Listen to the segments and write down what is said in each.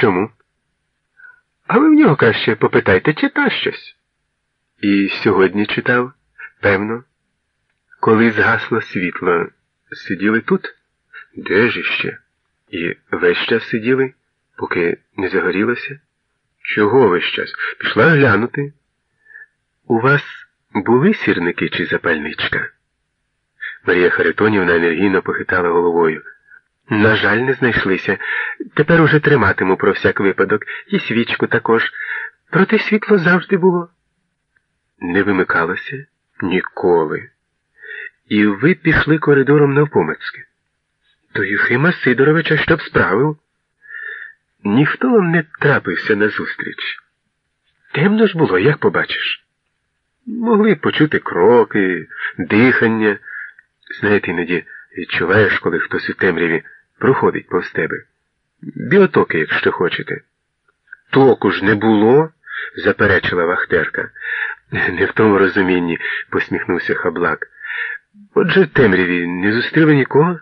Чому? А ви в нього краще попитайте, чита щось. І сьогодні читав, певно. Коли згасло світло, сиділи тут? Де ж іще? І весь час сиділи, поки не загорілося? Чого весь час? Пішла глянути. У вас були сірники чи запальничка? Марія Харитонівна енергійно похитала головою. На жаль, не знайшлися. Тепер уже триматиму про всяк випадок, і свічку також. Проте світло завжди було. Не вимикалося? Ніколи. І ви пішли коридором навпомацьки. То Юхима Сидоровича щоб справив? Ніхто вам не трапився назустріч. Темно ж було, як побачиш. Могли почути кроки, дихання. Знаєте, іноді відчуваєш, коли хтось у темряві проходить повз тебе. Біотоки, якщо хочете. Току ж не було, заперечила Вахтерка. Не в тому розумінні, посміхнувся хаблак. Отже, в темряві не зустріли нікого?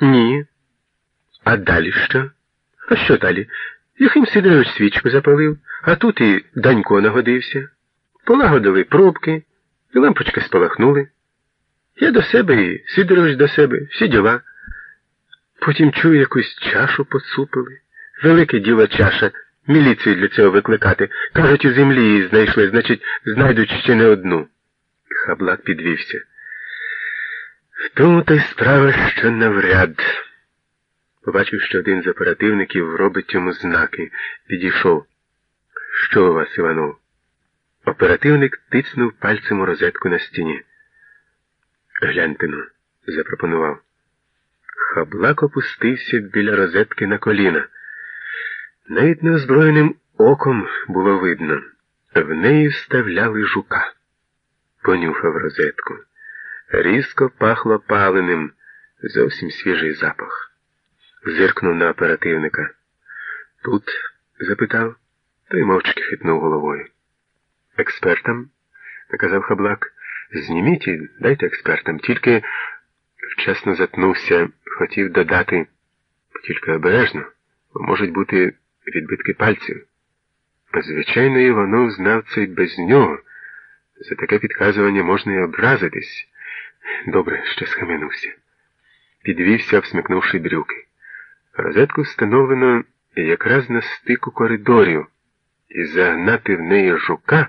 Ні. А далі що? А що далі? Юхим Сидорович свічку запалив, а тут і Данько нагодився. Полагодили пробки, і лампочки спалахнули. Я до себе і Сидорович до себе, всі діла. Потім чую, якусь чашу поцупили. Велике діло чаша. Міліцію для цього викликати. Кажуть, у землі її знайшли, значить, знайдуть ще не одну. Хаблак підвівся. Тому та й справа, що навряд. Побачив, що один з оперативників робить йому знаки. Підійшов. Що у вас, Іванов? Оперативник тицнув пальцем у розетку на стіні. Гляньте ну, запропонував. Хаблак опустився біля розетки на коліна. Навіть неозброєним оком було видно. В неї вставляли жука. Понюхав розетку. Різко пахло паленим, зовсім свіжий запах. Зиркнув на оперативника. Тут? запитав, той мовчки хитнув головою. Експертам, наказав хаблак, зніміть і дайте експертам. Тільки вчасно затнувся, хотів додати, тільки обережно, бо можуть бути відбитки пальців. Звичайно, Іванов знав це й без нього. За таке підказування можна й образитись. Добре, що схаменувся. Підвівся, всмикнувши брюки. Розетку встановлено якраз на стику коридорів, і загнати в неї жука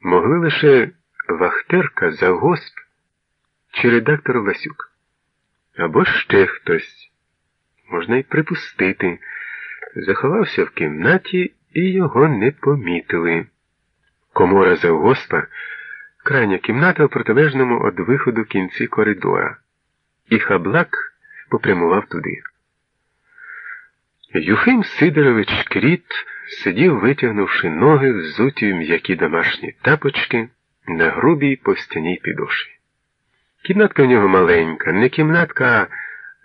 могли лише вахтерка, завгосп чи редактор Васюк. Або ще хтось. Можна й припустити. Заховався в кімнаті і його не помітили. Комора завгоспа крайня кімната в протилежному від виходу кінці коридора, і хаблак попрямував туди. Юхим Сидорович Кріт сидів, витягнувши ноги, взуті в м'які домашні тапочки на грубій повстяній підошві. Кімнатка в нього маленька, не кімнатка,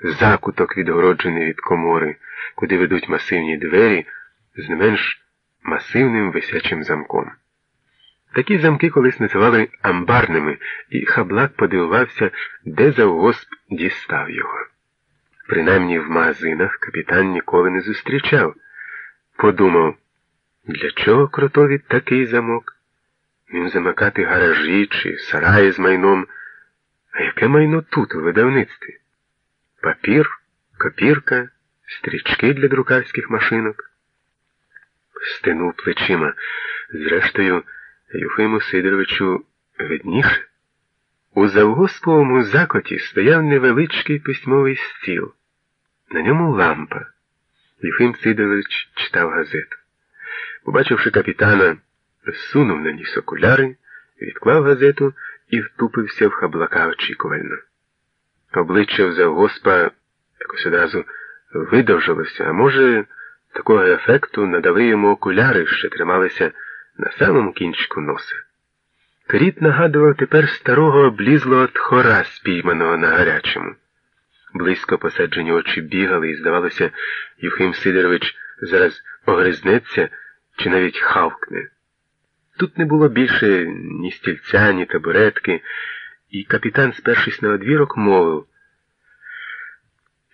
а закуток, відгороджений від комори, куди ведуть масивні двері з не менш масивним висячим замком. Такі замки колись називали амбарними, і хаблак подивувався, де завгосп дістав його. Принаймні в магазинах капітан ніколи не зустрічав. Подумав, для чого кротові такий замок? Він замикати гаражі чи сараї з майном. А яке майно тут, у видавництві? Папір, копірка, стрічки для друкарських машинок. Стинув плечима. Зрештою, Юфиму Сидоровичу видніше. У завгосповому закоті стояв невеличкий письмовий стіл. На ньому лампа. Єфим Сидорович читав газету. Побачивши капітана, сунув на ніс окуляри, відклав газету і втупився в хаблака очікувально. Обличчя в завгоспа якось одразу видовжилося, а може, такого ефекту надали йому окуляри, що трималися на самому кінчику носа. Кріт нагадував тепер старого облізлого тхора, спійманого на гарячому. Близько посаджені очі бігали, і, здавалося, Юхим Сидорович зараз огризнеться чи навіть хавкне. Тут не було більше ні стільця, ні табуретки, і капітан, спершись на одвірок, мовив.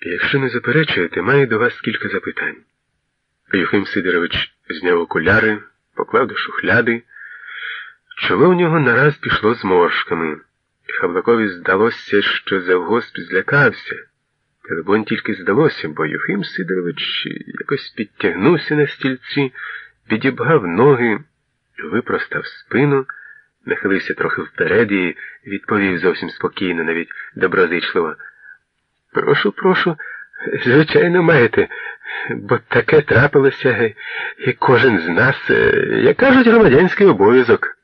Якщо не заперечуєте, маю до вас кілька запитань. Юхим Сидорович зняв окуляри, поклав до шухляди. Чоло у нього нараз пішло з моршками. Хавлакові здалося, що завгосп злякався. Телебон тільки здалося, бо Юхим Сидорович якось підтягнувся на стільці, підібгав ноги, випростав спину, нахилився трохи вперед і відповів зовсім спокійно, навіть доброзичливо. Прошу, прошу, звичайно, маєте, бо таке трапилося, і кожен з нас, як кажуть, громадянський обов'язок.